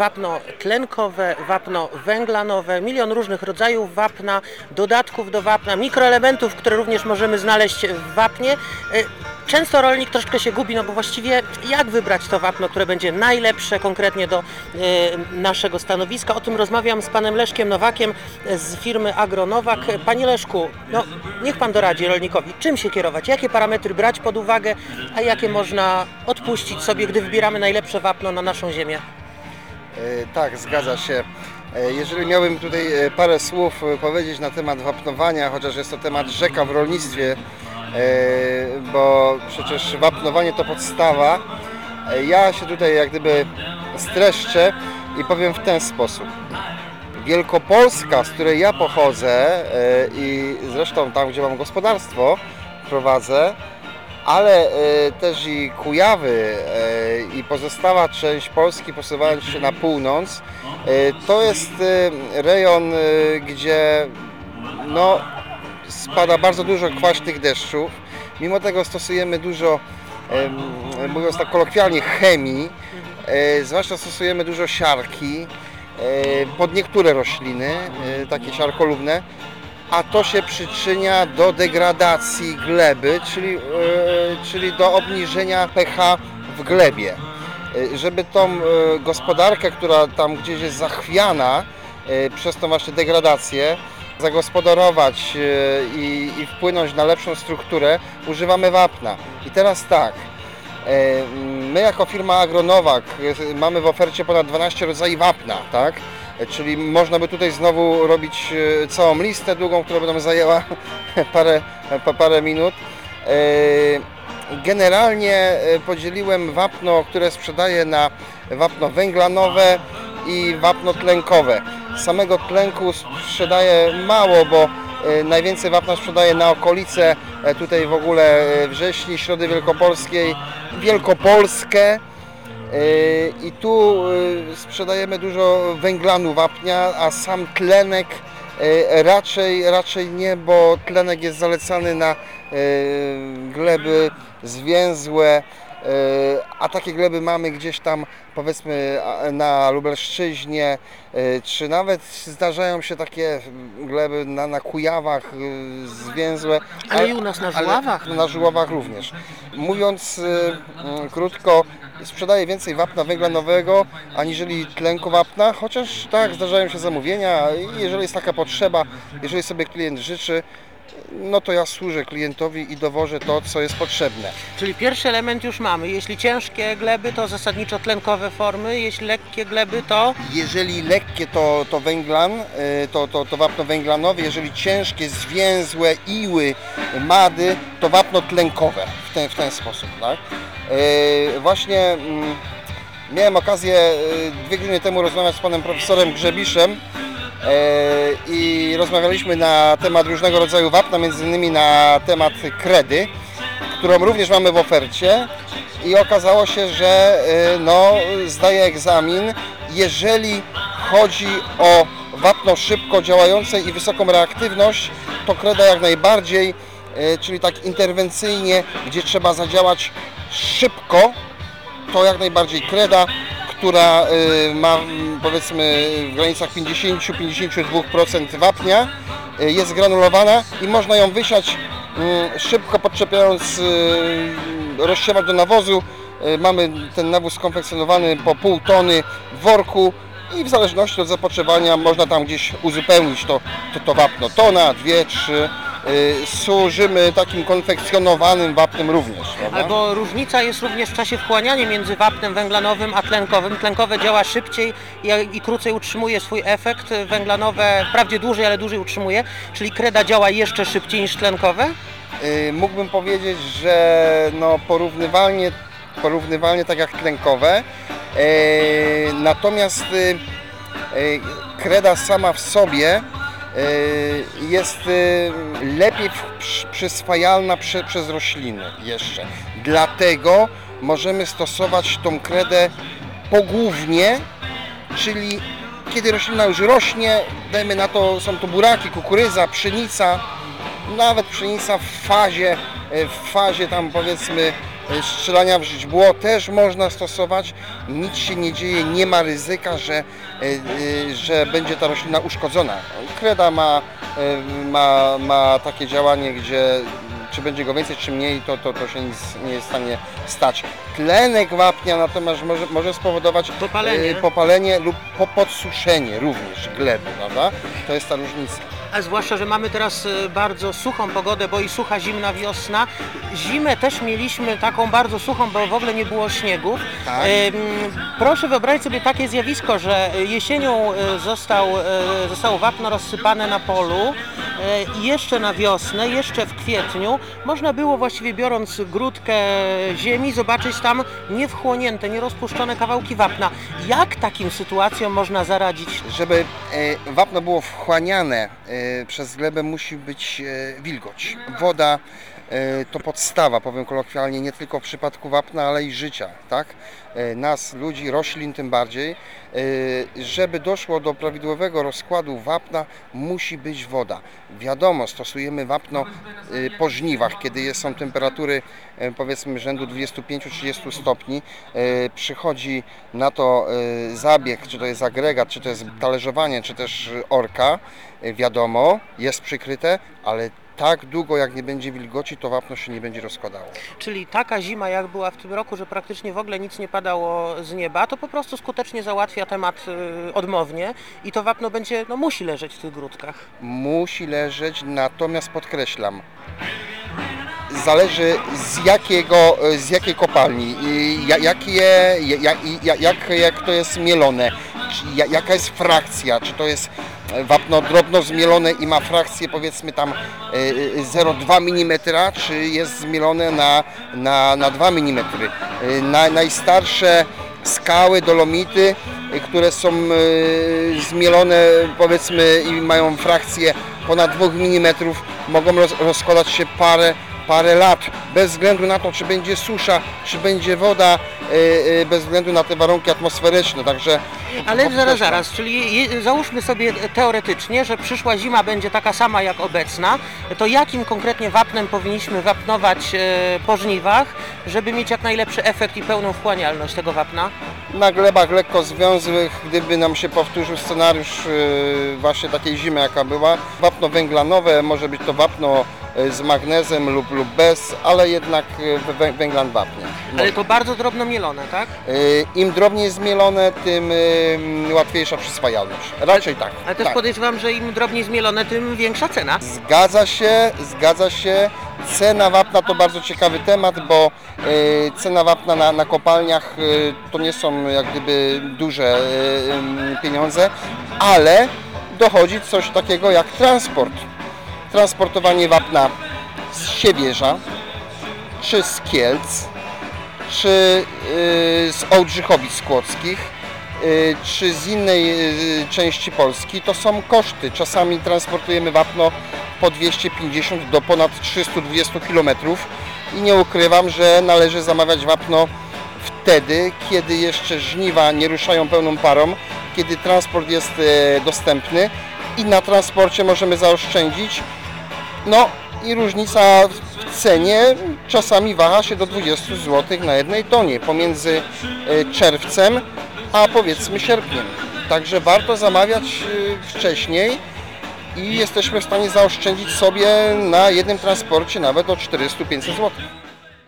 wapno tlenkowe, wapno węglanowe, milion różnych rodzajów wapna, dodatków do wapna, mikroelementów, które również możemy znaleźć w wapnie. Y, Często rolnik troszkę się gubi, no bo właściwie jak wybrać to wapno, które będzie najlepsze konkretnie do y, naszego stanowiska. O tym rozmawiam z panem Leszkiem Nowakiem z firmy Agronowak. Panie Leszku, no niech pan doradzi rolnikowi, czym się kierować, jakie parametry brać pod uwagę, a jakie można odpuścić sobie, gdy wybieramy najlepsze wapno na naszą ziemię. E, Tak, zgadza się. E, Jeżeli miałbym tutaj e, parę słów powiedzieć na temat wapnowania, chociaż jest to temat rzeka w rolnictwie, bo przecież wapnowanie to podstawa, ja się tutaj jak gdyby streszczę i powiem w ten sposób. Wielkopolska, z której ja pochodzę i zresztą tam, gdzie mam gospodarstwo, prowadzę, ale też i Kujawy i pozostała część Polski posuwając się na północ, e, to jest e, rejon, e, gdzie no, spada bardzo dużo kwaśnych deszczów. Mimo tego stosujemy dużo, mówiąc tak kolokwialnie, chemii, zwłaszcza stosujemy dużo siarki pod niektóre rośliny, takie siarkolubne, a to się przyczynia do degradacji gleby, czyli, czyli do obniżenia pH w glebie. E, Żeby tą e, gospodarkę, która tam gdzieś jest zachwiana e, przez tą właśnie degradację, zagospodarować i, i wpłynąć na lepszą strukturę, używamy wapna. I teraz tak, my jako firma Agronowak mamy w ofercie ponad 12 rodzajów wapna, tak? Czyli można by tutaj znowu robić całą listę długą, która by nam zajęła parę, pa- parę minut. Generalnie e, podzieliłem wapno, które sprzedaję na wapno węglanowe i wapno tlenkowe. Samego tlenku sprzedaję mało, bo e, najwięcej wapna sprzedaję na okolice, e, tutaj w ogóle Wrześni, Środy Wielkopolskiej, Wielkopolskę. I tu sprzedajemy dużo węglanu wapnia, a sam tlenek raczej, raczej nie, bo tlenek jest zalecany na yy, gleby zwięzłe, yy, a takie gleby mamy gdzieś tam powiedzmy na Lubelszczyźnie, czy nawet zdarzają się takie gleby na, na Kujawach zwięzłe. Ale i u nas na Żuławach. Na Żuławach również. Mówiąc krótko, sprzedaję więcej wapna węglanowego aniżeli tlenku wapna, chociaż tak, zdarzają się zamówienia jeżeli jest taka potrzeba, jeżeli sobie klient życzy, no to ja służę klientowi i dowożę to, co jest potrzebne. Czyli pierwszy element już mamy. Jeśli ciężkie gleby, to zasadniczo tlenkowe formy, jeśli lekkie gleby, to Jeżeli lekkie to, to węglan, y, to, to, to wapno węglanowe, jeżeli ciężkie, zwięzłe, iły, mady, to wapno tlenkowe w ten, w ten sposób. Tak? Y, Właśnie mm, miałem okazję y, dwie godziny temu rozmawiać z panem profesorem Grzebiszem i rozmawialiśmy na temat różnego rodzaju wapna, między innymi na temat kredy, którą również mamy w ofercie. I okazało się, że y, no, zdaje egzamin, jeżeli chodzi o wapno szybko działające i wysoką reaktywność, to kreda jak najbardziej, y, czyli tak interwencyjnie, gdzie trzeba zadziałać szybko, to jak najbardziej kreda, która y, ma powiedzmy w granicach 50-52% wapnia, y, jest granulowana i można ją wysiać mm, szybko podczepiając y, rozsiewacz do nawozu. Mamy ten nawóz skonfekcjonowany po pół tony w worku i w zależności od zapotrzebowania można tam gdzieś uzupełnić to, to, to wapno. Tona, dwie, trzy. Y, Służymy takim konfekcjonowanym wapnem również. prawda? Albo różnica jest również w czasie wchłaniania między wapnem węglanowym a tlenkowym. Tlenkowe działa szybciej i, i krócej utrzymuje swój efekt. Węglanowe wprawdzie dłużej, ale dłużej utrzymuje. Czyli kreda działa jeszcze szybciej niż tlenkowe. Y, Mógłbym powiedzieć, że no porównywalnie, porównywalnie tak jak tlenkowe. Y, Natomiast kreda sama w sobie jest y, lepiej przyswajalna prze, przez rośliny jeszcze. Dlatego możemy stosować tą kredę pogłównie, czyli kiedy roślina już rośnie, dajmy na to, są to buraki, kukurydza, pszenica, nawet pszenica w fazie, e, w fazie tam powiedzmy e, strzelania w źdźbło też można stosować. Nic się nie dzieje, nie ma ryzyka, że, e, e, że będzie ta roślina uszkodzona. Kreda ma, e, ma, ma takie działanie, gdzie czy będzie go więcej, czy mniej, to, to, to się nic nie jest w stanie stać. Tlenek wapnia natomiast może, może spowodować Popalenie. popalenie lub po podsuszenie również gleby, prawda? To jest ta różnica. A zwłaszcza, że mamy teraz e, bardzo suchą pogodę, bo i sucha zimna wiosna. Zimę też mieliśmy taką bardzo suchą, bo w ogóle nie było śniegów. Tak. Em, Proszę wyobrazić sobie takie zjawisko, że jesienią e, został, e, zostało wapno rozsypane na polu e, i jeszcze na wiosnę, jeszcze w kwietniu można było właściwie biorąc grudkę ziemi zobaczyć tam niewchłonięte, nierozpuszczone kawałki wapna. Jak takim sytuacjom można zaradzić? Żeby e, wapno było wchłaniane e, przez glebę musi być e, wilgoć. Woda e, to podstawa, powiem kolokwialnie, nie tylko w przypadku wapna, ale i życia, tak? E, Nas, ludzi, roślin tym bardziej. E, Żeby doszło do prawidłowego rozkładu wapna, musi być woda. Wiadomo, stosujemy wapno e, po żniwach, kiedy są temperatury e, powiedzmy rzędu 25-30 stopni. E, Przychodzi na to e, zabieg, czy to jest agregat, czy to jest talerzowanie, czy też orka. Wiadomo, jest przykryte, ale tak długo jak nie będzie wilgoci, to wapno się nie będzie rozkładało. Czyli taka zima, jak była w tym roku, że praktycznie w ogóle nic nie padało z nieba, to po prostu skutecznie załatwia temat y, odmownie i to wapno będzie, no musi leżeć w tych grudkach. musi leżeć, natomiast podkreślam, zależy z jakiego, z jakiej kopalni, i ja- jakie, ja- ja- jak, jak to jest mielone, jaka jest frakcja, czy to jest wapno drobno zmielone i ma frakcję powiedzmy tam e, e, 0,2 mm, czy jest zmielone na, na, na 2 mm. E, Na, najstarsze skały, dolomity, e, które są e, zmielone powiedzmy i mają frakcję ponad 2 mm, mogą roz, rozkładać się parę, parę lat, bez względu na to, czy będzie susza, czy będzie woda, e, e, bez względu na te warunki atmosferyczne, także... Ale zaraz, zaraz, czyli je- załóżmy sobie teoretycznie, że przyszła zima będzie taka sama jak obecna, to jakim konkretnie wapnem powinniśmy wapnować e, po żniwach, żeby mieć jak najlepszy efekt i pełną wchłanialność tego wapna? Na glebach lekko związłych, gdyby nam się powtórzył scenariusz yy, właśnie takiej zimy jaka była, wapno węglanowe, może być to wapno z magnezem lub, lub bez, ale jednak wę- węglan wapnie. Ale to bardzo drobno mielone, tak? Yy, Im drobniej zmielone, tym yy, łatwiejsza przyswajalność. Raczej tak. Ale też tak. podejrzewam, że im drobniej zmielone, tym większa cena. Zgadza się, zgadza się. Cena wapna to bardzo ciekawy temat, bo cena wapna na, na kopalniach to nie są jak gdyby duże pieniądze, ale dochodzi coś takiego jak transport. Transportowanie wapna z Siewierza, czy z Kielc, czy y, z Ołdrzychowic Skłodzkich, y, czy z innej y, części Polski, to są koszty. Czasami transportujemy wapno po 250 do ponad 320 km i nie ukrywam, że należy zamawiać wapno wtedy, kiedy jeszcze żniwa nie ruszają pełną parą, kiedy transport jest dostępny i na transporcie możemy zaoszczędzić no i różnica w cenie czasami waha się do 20 zł na jednej tonie pomiędzy e, czerwcem a powiedzmy sierpniem. Także warto zamawiać e, wcześniej i jesteśmy w stanie zaoszczędzić sobie na jednym transporcie nawet o 400-500 zł.